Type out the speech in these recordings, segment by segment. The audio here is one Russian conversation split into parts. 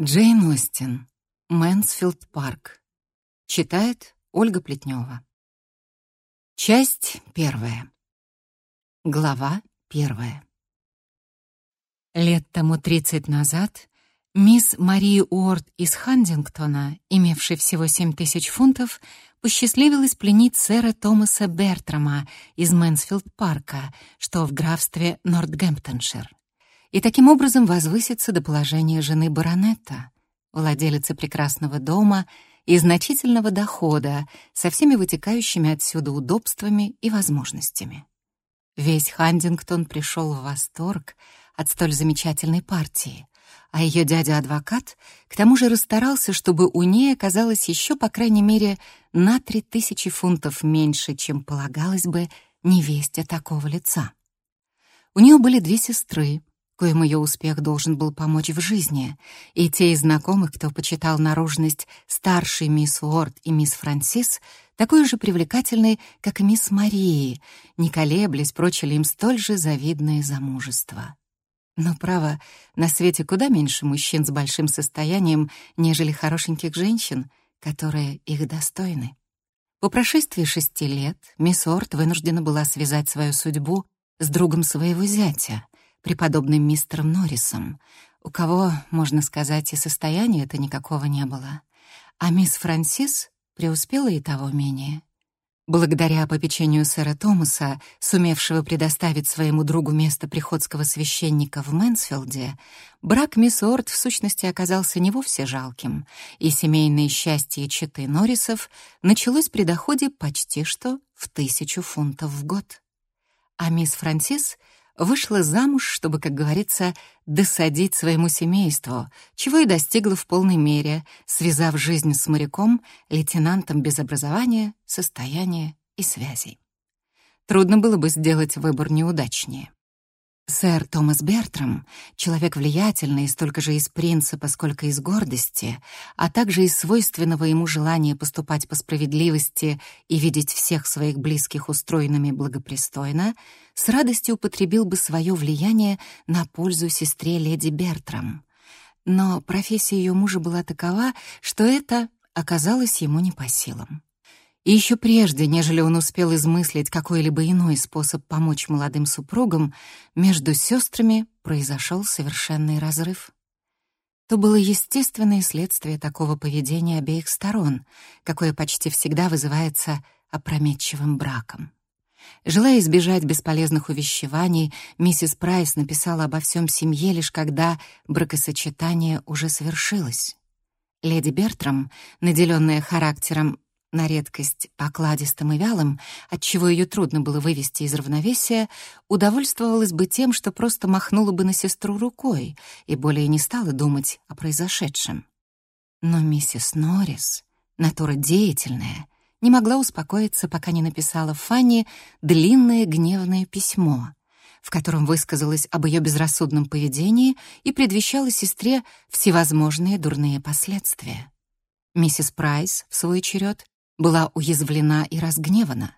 Джейн Остин. Мэнсфилд парк. Читает Ольга Плетнева. Часть первая. Глава первая. Лет тому 30 назад мисс Мари Уорд из Хандингтона, имевшей всего 7 тысяч фунтов, посчастливилась пленить сэра Томаса Бертрама из Мэнсфилд парка, что в графстве Нортгемптоншир и таким образом возвыситься до положения жены баронета, владелицы прекрасного дома и значительного дохода со всеми вытекающими отсюда удобствами и возможностями. Весь Хандингтон пришел в восторг от столь замечательной партии, а ее дядя-адвокат к тому же расстарался, чтобы у ней оказалось еще, по крайней мере, на три тысячи фунтов меньше, чем полагалось бы невесте такого лица. У нее были две сестры, коим ее успех должен был помочь в жизни, и те из знакомых, кто почитал наружность старшей мисс Уорд и мисс Франсис, такой же привлекательной, как и мисс Марии, не колеблясь, прочили им столь же завидное замужество. Но, право, на свете куда меньше мужчин с большим состоянием, нежели хорошеньких женщин, которые их достойны. По прошествии шести лет мисс Уорд вынуждена была связать свою судьбу с другом своего зятя, преподобным мистером Норрисом, у кого, можно сказать, и состояния это никакого не было. А мисс Франсис преуспела и того менее. Благодаря попечению сэра Томаса, сумевшего предоставить своему другу место приходского священника в Мэнсфилде, брак мисс Орд в сущности оказался не вовсе жалким, и семейное счастье четы Норрисов началось при доходе почти что в тысячу фунтов в год. А мисс Франсис — вышла замуж, чтобы, как говорится, досадить своему семейству, чего и достигла в полной мере, связав жизнь с моряком, лейтенантом без образования, состояния и связей. Трудно было бы сделать выбор неудачнее. Сэр Томас Бертрам, человек влиятельный столько же из принципа, сколько из гордости, а также из свойственного ему желания поступать по справедливости и видеть всех своих близких устроенными благопристойно, с радостью употребил бы свое влияние на пользу сестре леди Бертрам. Но профессия ее мужа была такова, что это оказалось ему не по силам. И еще прежде, нежели он успел измыслить какой-либо иной способ помочь молодым супругам, между сестрами произошел совершенный разрыв. То было естественное следствие такого поведения обеих сторон, какое почти всегда вызывается опрометчивым браком. Желая избежать бесполезных увещеваний, миссис Прайс написала обо всем семье лишь когда бракосочетание уже совершилось. Леди Бертрам, наделенная характером на редкость покладистым и вялым, отчего ее трудно было вывести из равновесия, удовольствовалась бы тем, что просто махнула бы на сестру рукой и более не стала думать о произошедшем. Но миссис Норрис, натура деятельная, не могла успокоиться, пока не написала Фанни длинное гневное письмо, в котором высказалась об ее безрассудном поведении и предвещала сестре всевозможные дурные последствия. Миссис Прайс, в свой черед, была уязвлена и разгневана,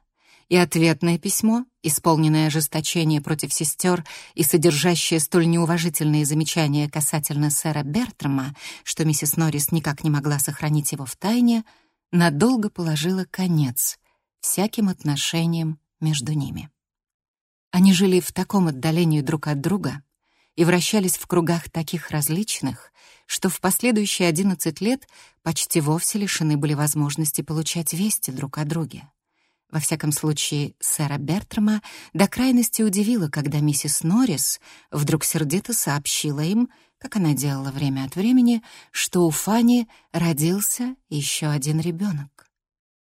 и ответное письмо, исполненное ожесточение против сестер и содержащее столь неуважительные замечания касательно сэра Бертрама, что миссис Норрис никак не могла сохранить его в тайне, надолго положило конец всяким отношениям между ними. Они жили в таком отдалении друг от друга и вращались в кругах таких различных, что в последующие 11 лет почти вовсе лишены были возможности получать вести друг о друге. Во всяком случае, сэра Бертрама до крайности удивило, когда миссис Норрис вдруг сердито сообщила им, как она делала время от времени, что у Фани родился еще один ребенок.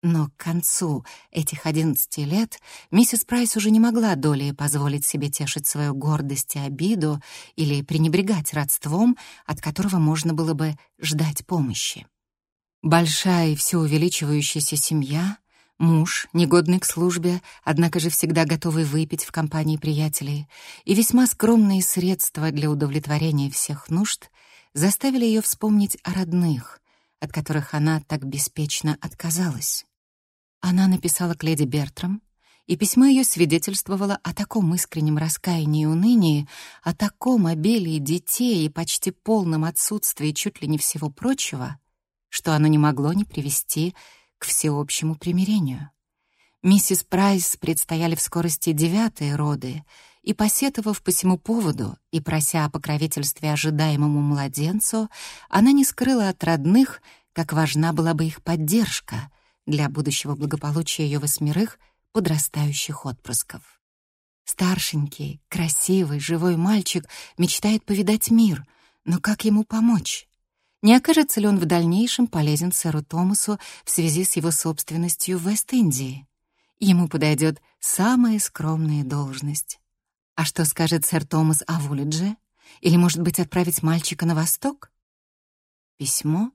Но к концу этих одиннадцати лет миссис Прайс уже не могла долей позволить себе тешить свою гордость и обиду или пренебрегать родством, от которого можно было бы ждать помощи. Большая и все увеличивающаяся семья, муж, негодный к службе, однако же всегда готовый выпить в компании приятелей, и весьма скромные средства для удовлетворения всех нужд заставили ее вспомнить о родных, от которых она так беспечно отказалась. Она написала к леди Бертрам и письмо ее свидетельствовало о таком искреннем раскаянии и унынии, о таком обилии детей и почти полном отсутствии чуть ли не всего прочего, что оно не могло не привести к всеобщему примирению. Миссис Прайс предстояли в скорости девятые роды, и, посетовав по всему поводу и прося о покровительстве ожидаемому младенцу, она не скрыла от родных, как важна была бы их поддержка для будущего благополучия ее восьмерых подрастающих отпрысков. Старшенький, красивый, живой мальчик мечтает повидать мир, но как ему помочь? Не окажется ли он в дальнейшем полезен сэру Томасу в связи с его собственностью в Вест-Индии? Ему подойдет самая скромная должность. А что скажет сэр Томас о Вулидже? Или, может быть, отправить мальчика на восток? Письмо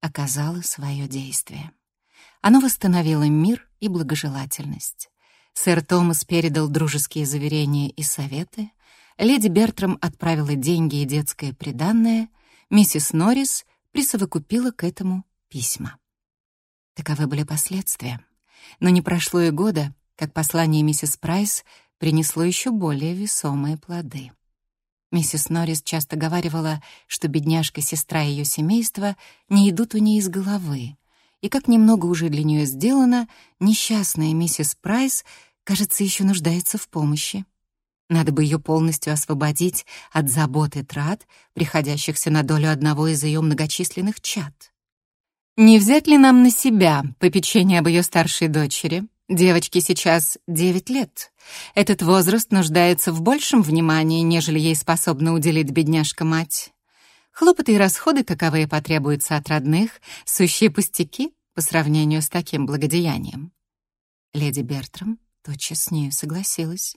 оказало свое действие. Оно восстановило мир и благожелательность. Сэр Томас передал дружеские заверения и советы, леди Бертрам отправила деньги и детское приданное, миссис Норрис присовокупила к этому письма. Таковы были последствия. Но не прошло и года, как послание миссис Прайс принесло еще более весомые плоды. Миссис Норрис часто говаривала, что бедняжка-сестра ее семейства не идут у нее из головы, и как немного уже для нее сделано, несчастная миссис Прайс, кажется, еще нуждается в помощи. Надо бы ее полностью освободить от забот и трат, приходящихся на долю одного из ее многочисленных чад. Не взять ли нам на себя попечение об ее старшей дочери? Девочке сейчас девять лет. Этот возраст нуждается в большем внимании, нежели ей способна уделить бедняжка-мать. Хлопоты и расходы, каковые потребуются от родных, сущие пустяки по сравнению с таким благодеянием. Леди Бертрам тотчас с нею согласилась.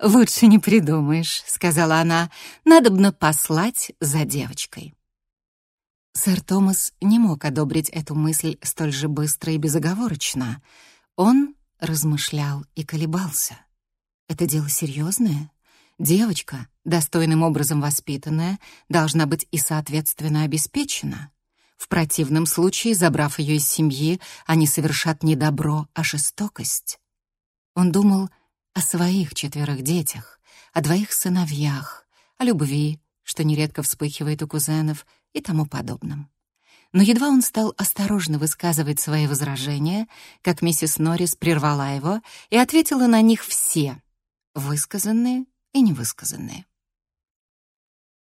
«Лучше не придумаешь», — сказала она, — «надобно послать за девочкой». Сэр Томас не мог одобрить эту мысль столь же быстро и безоговорочно. Он размышлял и колебался. Это дело серьезное. Девочка, достойным образом воспитанная, должна быть и соответственно обеспечена. В противном случае, забрав ее из семьи, они совершат не добро, а жестокость. Он думал о своих четверых детях, о двоих сыновьях, о любви, что нередко вспыхивает у кузенов и тому подобном. Но едва он стал осторожно высказывать свои возражения, как миссис Норрис прервала его и ответила на них все, высказанные и невысказанные.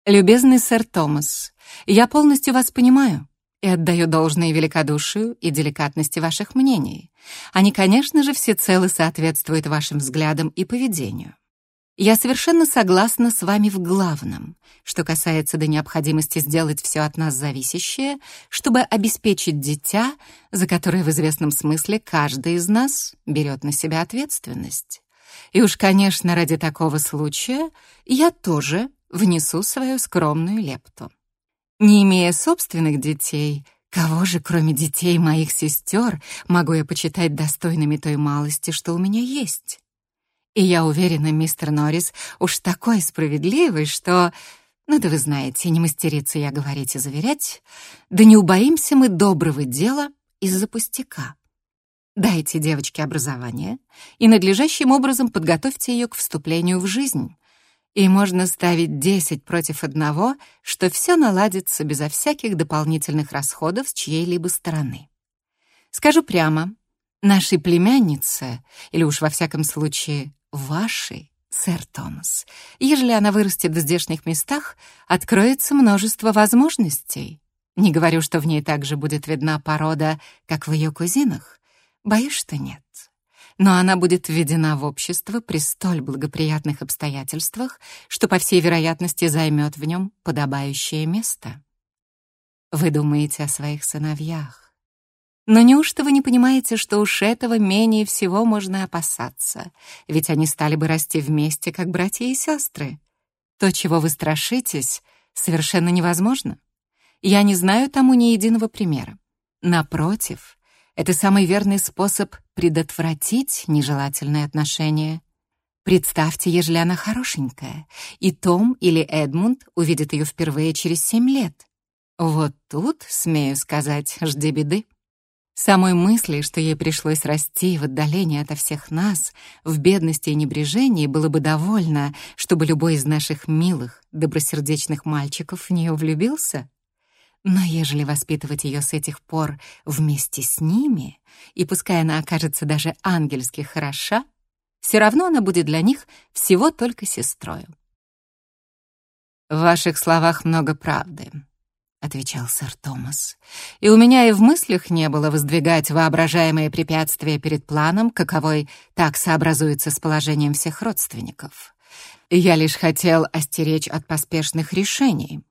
«Любезный сэр Томас, я полностью вас понимаю и отдаю должное великодушию и деликатности ваших мнений. Они, конечно же, всецело соответствуют вашим взглядам и поведению. Я совершенно согласна с вами в главном, что касается до необходимости сделать все от нас зависящее, чтобы обеспечить дитя, за которое в известном смысле каждый из нас берет на себя ответственность. И уж, конечно, ради такого случая я тоже внесу свою скромную лепту. Не имея собственных детей, кого же, кроме детей моих сестер, могу я почитать достойными той малости, что у меня есть? И я уверена, мистер Норрис уж такой справедливый, что... Ну да вы знаете, не мастерица я говорить и заверять. Да не убоимся мы доброго дела из-за пустяка. Дайте девочке образование и надлежащим образом подготовьте ее к вступлению в жизнь. И можно ставить десять против одного, что все наладится безо всяких дополнительных расходов с чьей-либо стороны. Скажу прямо, нашей племяннице, или уж во всяком случае вашей, сэр Томас, ежели она вырастет в здешних местах, откроется множество возможностей. Не говорю, что в ней также будет видна порода, как в ее кузинах. Боюсь, что нет. Но она будет введена в общество при столь благоприятных обстоятельствах, что, по всей вероятности, займет в нем подобающее место. Вы думаете о своих сыновьях. Но неужто вы не понимаете, что уж этого менее всего можно опасаться? Ведь они стали бы расти вместе, как братья и сестры. То, чего вы страшитесь, совершенно невозможно. Я не знаю тому ни единого примера. Напротив, это самый верный способ предотвратить нежелательные отношения. Представьте, ежели она хорошенькая, и Том или Эдмунд увидят ее впервые через семь лет. Вот тут, смею сказать, жди беды. Самой мысли, что ей пришлось расти в отдалении ото всех нас, в бедности и небрежении, было бы довольно, чтобы любой из наших милых, добросердечных мальчиков в нее влюбился. Но ежели воспитывать ее с этих пор вместе с ними, и пускай она окажется даже ангельски хороша, все равно она будет для них всего только сестрою. «В ваших словах много правды», — отвечал сэр Томас. «И у меня и в мыслях не было воздвигать воображаемые препятствия перед планом, каковой так сообразуется с положением всех родственников. Я лишь хотел остеречь от поспешных решений».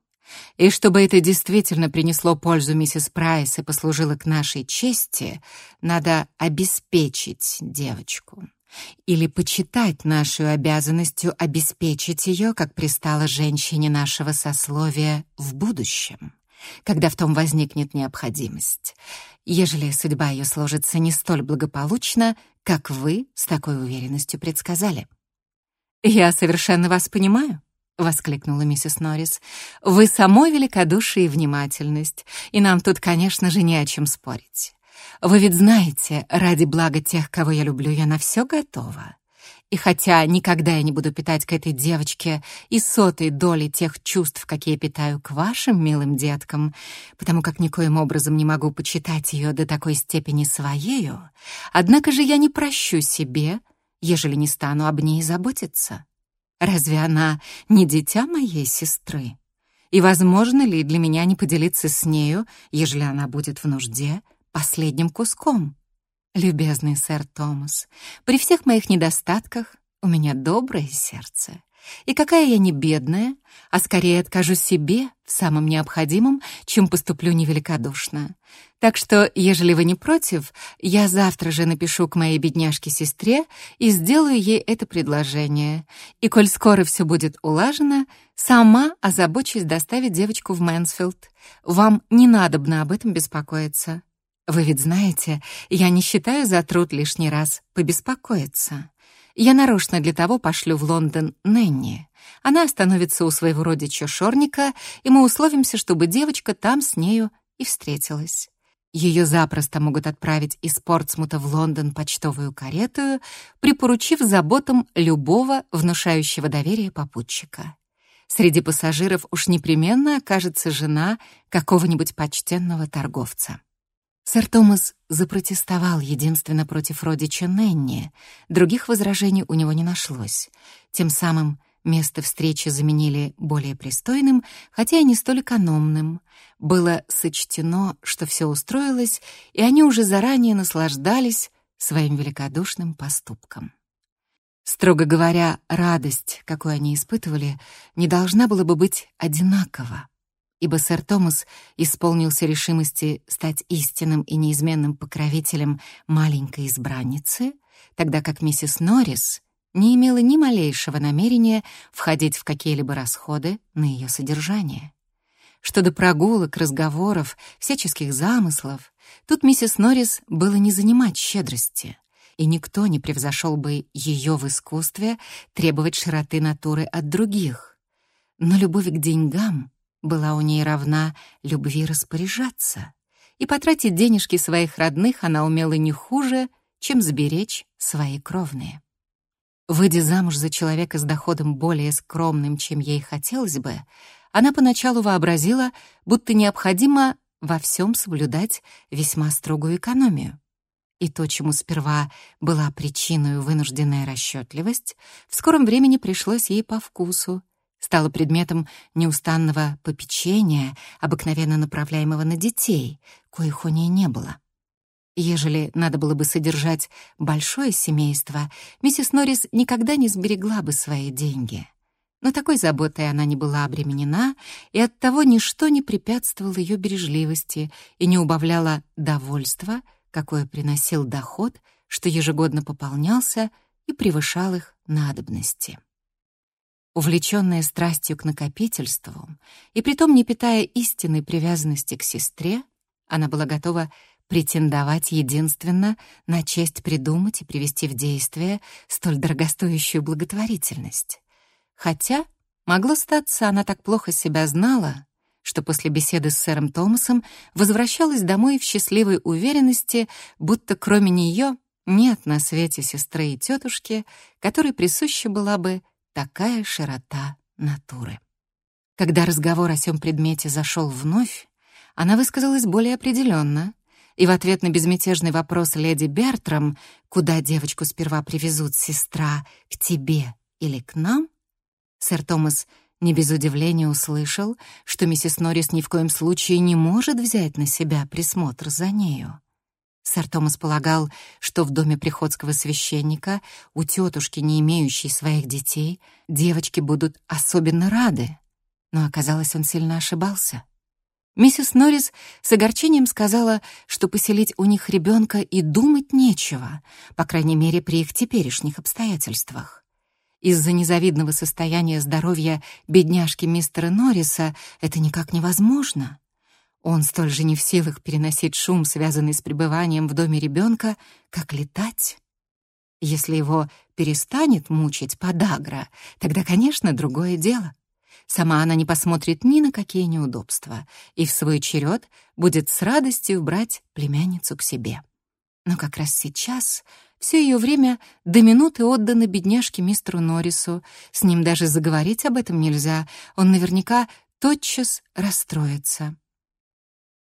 И чтобы это действительно принесло пользу миссис Прайс и послужило к нашей чести, надо обеспечить девочку. Или почитать нашу обязанностью обеспечить ее, как пристало женщине нашего сословия, в будущем, когда в том возникнет необходимость, ежели судьба ее сложится не столь благополучно, как вы с такой уверенностью предсказали. «Я совершенно вас понимаю», — воскликнула миссис Норрис. «Вы самой великодушие и внимательность, и нам тут, конечно же, не о чем спорить. Вы ведь знаете, ради блага тех, кого я люблю, я на все готова. И хотя никогда я не буду питать к этой девочке и сотой доли тех чувств, какие питаю к вашим милым деткам, потому как никоим образом не могу почитать ее до такой степени своею, однако же я не прощу себе, ежели не стану об ней заботиться. Разве она не дитя моей сестры? И возможно ли для меня не поделиться с нею, ежели она будет в нужде, последним куском. Любезный сэр Томас, при всех моих недостатках у меня доброе сердце. И какая я не бедная, а скорее откажу себе в самом необходимом, чем поступлю невеликодушно. Так что, ежели вы не против, я завтра же напишу к моей бедняжке-сестре и сделаю ей это предложение. И коль скоро все будет улажено, сама озабочусь доставить девочку в Мэнсфилд. Вам не надобно об этом беспокоиться. Вы ведь знаете, я не считаю за труд лишний раз побеспокоиться. Я нарочно для того пошлю в Лондон Ненни. Она остановится у своего родича Шорника, и мы условимся, чтобы девочка там с нею и встретилась. Ее запросто могут отправить из Портсмута в Лондон почтовую карету, припоручив заботам любого внушающего доверие попутчика. Среди пассажиров уж непременно окажется жена какого-нибудь почтенного торговца. Сэр Томас запротестовал единственно против родича Ненни. Других возражений у него не нашлось. Тем самым место встречи заменили более пристойным, хотя и не столь экономным. Было сочтено, что все устроилось, и они уже заранее наслаждались своим великодушным поступком. Строго говоря, радость, какую они испытывали, не должна была бы быть одинакова ибо сэр Томас исполнился решимости стать истинным и неизменным покровителем маленькой избранницы, тогда как миссис Норрис не имела ни малейшего намерения входить в какие-либо расходы на ее содержание. Что до прогулок, разговоров, всяческих замыслов, тут миссис Норрис было не занимать щедрости, и никто не превзошел бы ее в искусстве требовать широты натуры от других. Но любовь к деньгам была у ней равна любви распоряжаться, и потратить денежки своих родных она умела не хуже, чем сберечь свои кровные. Выйдя замуж за человека с доходом более скромным, чем ей хотелось бы, она поначалу вообразила, будто необходимо во всем соблюдать весьма строгую экономию. И то, чему сперва была причиной вынужденная расчетливость, в скором времени пришлось ей по вкусу, стало предметом неустанного попечения, обыкновенно направляемого на детей, коих у ней не было. Ежели надо было бы содержать большое семейство, миссис Норрис никогда не сберегла бы свои деньги. Но такой заботой она не была обременена, и оттого ничто не препятствовало ее бережливости и не убавляло довольства, какое приносил доход, что ежегодно пополнялся и превышал их надобности. Увлеченная страстью к накопительству и притом не питая истинной привязанности к сестре, она была готова претендовать единственно на честь придумать и привести в действие столь дорогостоящую благотворительность. Хотя, могло статься, она так плохо себя знала, что после беседы с сэром Томасом возвращалась домой в счастливой уверенности, будто кроме нее нет на свете сестры и тетушки, которой присуща была бы такая широта натуры. Когда разговор о сём предмете зашел вновь, она высказалась более определенно, и в ответ на безмятежный вопрос леди Бертрам, куда девочку сперва привезут сестра, к тебе или к нам, сэр Томас не без удивления услышал, что миссис Норрис ни в коем случае не может взять на себя присмотр за нею. Сэр Томас полагал, что в доме приходского священника у тетушки, не имеющей своих детей, девочки будут особенно рады. Но оказалось, он сильно ошибался. Миссис Норрис с огорчением сказала, что поселить у них ребенка и думать нечего, по крайней мере, при их теперешних обстоятельствах. Из-за незавидного состояния здоровья бедняжки мистера Норриса это никак невозможно. Он столь же не в силах переносить шум, связанный с пребыванием в доме ребенка, как летать. Если его перестанет мучить подагра, тогда, конечно, другое дело. Сама она не посмотрит ни на какие неудобства и в свой черед будет с радостью брать племянницу к себе. Но как раз сейчас все ее время до минуты отдано бедняжке мистеру Норрису. С ним даже заговорить об этом нельзя. Он наверняка тотчас расстроится.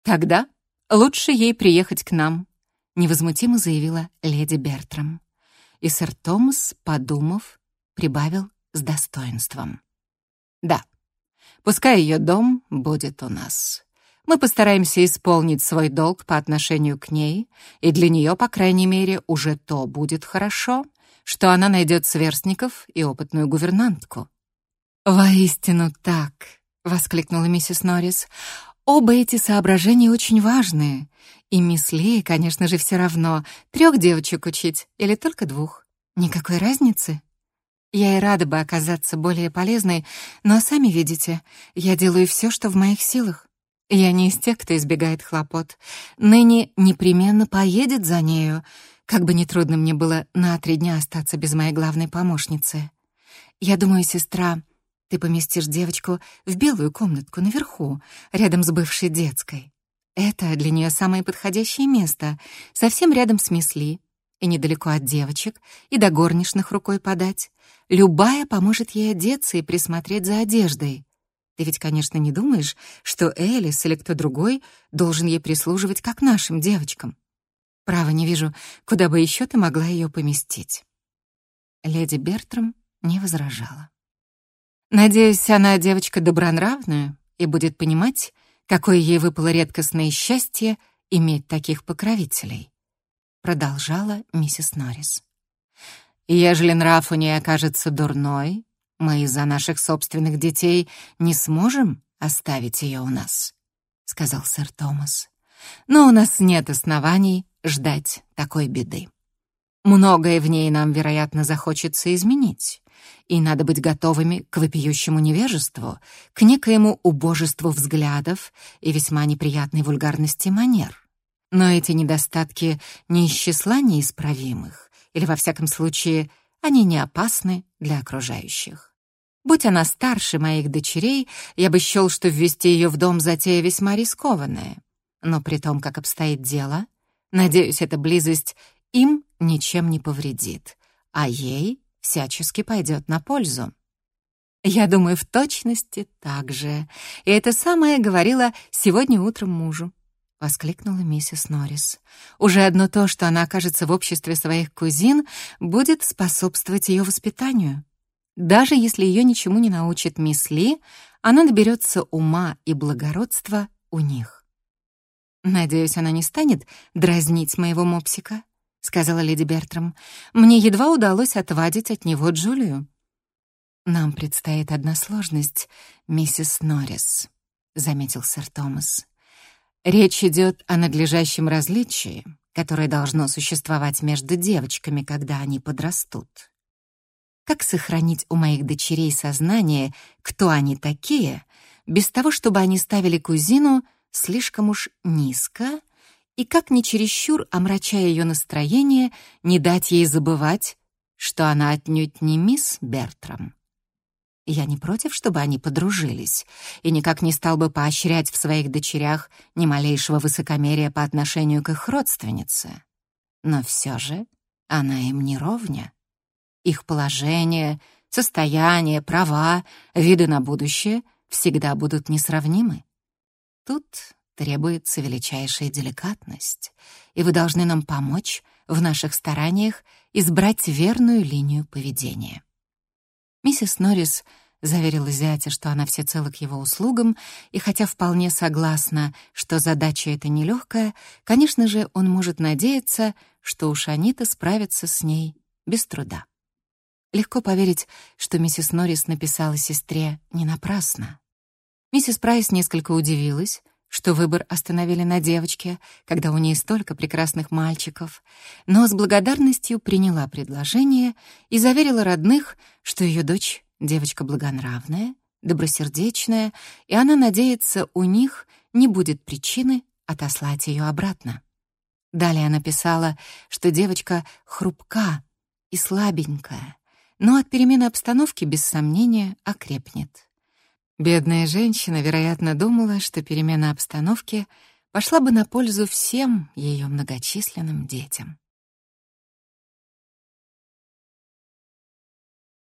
Тогда лучше ей приехать к нам, невозмутимо заявила леди Бертрам. И сэр Томас, подумав, прибавил с достоинством. Да. Пускай ее дом будет у нас. Мы постараемся исполнить свой долг по отношению к ней, и для нее, по крайней мере, уже то будет хорошо, что она найдет сверстников и опытную гувернантку. «Воистину так!» — воскликнула миссис Норрис. «Оба эти соображения очень важные. И мисс Ли, конечно же, все равно, трех девочек учить или только двух. Никакой разницы. Я и рада бы оказаться более полезной, но, сами видите, я делаю все, что в моих силах. Я не из тех, кто избегает хлопот. Ныне непременно поедет за нею, как бы нетрудно мне было на три дня остаться без моей главной помощницы. Я думаю, сестра, ты поместишь девочку в белую комнатку наверху, рядом с бывшей детской. Это для нее самое подходящее место, совсем рядом с Мисли, и недалеко от девочек, и до горничных рукой подать. Любая поможет ей одеться и присмотреть за одеждой. Ты ведь, конечно, не думаешь, что Элис или кто другой должен ей прислуживать, как нашим девочкам. Право, не вижу, куда бы еще ты могла ее поместить. Леди Бертрам не возражала. Надеюсь, она девочка добронравная и будет понимать, какое ей выпало редкостное счастье иметь таких покровителей. Продолжала миссис Норрис. Ежели нрав у ней окажется дурной, мы из-за наших собственных детей не сможем оставить ее у нас, сказал сэр Томас. Но у нас нет оснований ждать такой беды. Многое в ней нам, вероятно, захочется изменить, и надо быть готовыми к вопиющему невежеству, к некоему убожеству взглядов и весьма неприятной вульгарности манер. Но эти недостатки не из числа неисправимых, или, во всяком случае, они не опасны для окружающих. Будь она старше моих дочерей, я бы счел, что ввести ее в дом затея весьма рискованная. Но при том, как обстоит дело, надеюсь, эта близость им ничем не повредит, а ей всячески пойдет на пользу. Я думаю, в точности так же. И это самое говорила сегодня утром мужу. — воскликнула миссис Норрис. «Уже одно то, что она окажется в обществе своих кузин, будет способствовать ее воспитанию. Даже если ее ничему не научит мисс Ли, она доберется ума и благородства у них». «Надеюсь, она не станет дразнить моего мопсика», — сказала леди Бертрам. «Мне едва удалось отвадить от него Джулию». «Нам предстоит одна сложность, миссис Норрис», — заметил сэр Томас. Речь идет о надлежащем различии, которое должно существовать между девочками, когда они подрастут. Как сохранить у моих дочерей сознание, кто они такие, без того, чтобы они ставили кузину слишком уж низко, и как не чересчур, омрачая ее настроение, не дать ей забывать, что она отнюдь не мисс Бертрам. Я не против, чтобы они подружились, и никак не стал бы поощрять в своих дочерях ни малейшего высокомерия по отношению к их родственнице. Но все же она им не ровня. Их положение, состояние, права, виды на будущее всегда будут несравнимы. Тут требуется величайшая деликатность, и вы должны нам помочь в наших стараниях избрать верную линию поведения. Миссис Норрис заверила зятя, что она всецело к его услугам, и хотя вполне согласна, что задача эта нелегкая, конечно же, он может надеяться, что уж они-то с ней без труда. Легко поверить, что миссис Норрис написала сестре не напрасно. Миссис Прайс несколько удивилась, что выбор остановили на девочке, когда у нее столько прекрасных мальчиков, но с благодарностью приняла предложение и заверила родных, что ее дочь — девочка благонравная, добросердечная, и она надеется, у них не будет причины отослать ее обратно. Далее она писала, что девочка хрупка и слабенькая, но от перемены обстановки, без сомнения, окрепнет. Бедная женщина, вероятно, думала, что перемена обстановки пошла бы на пользу всем ее многочисленным детям.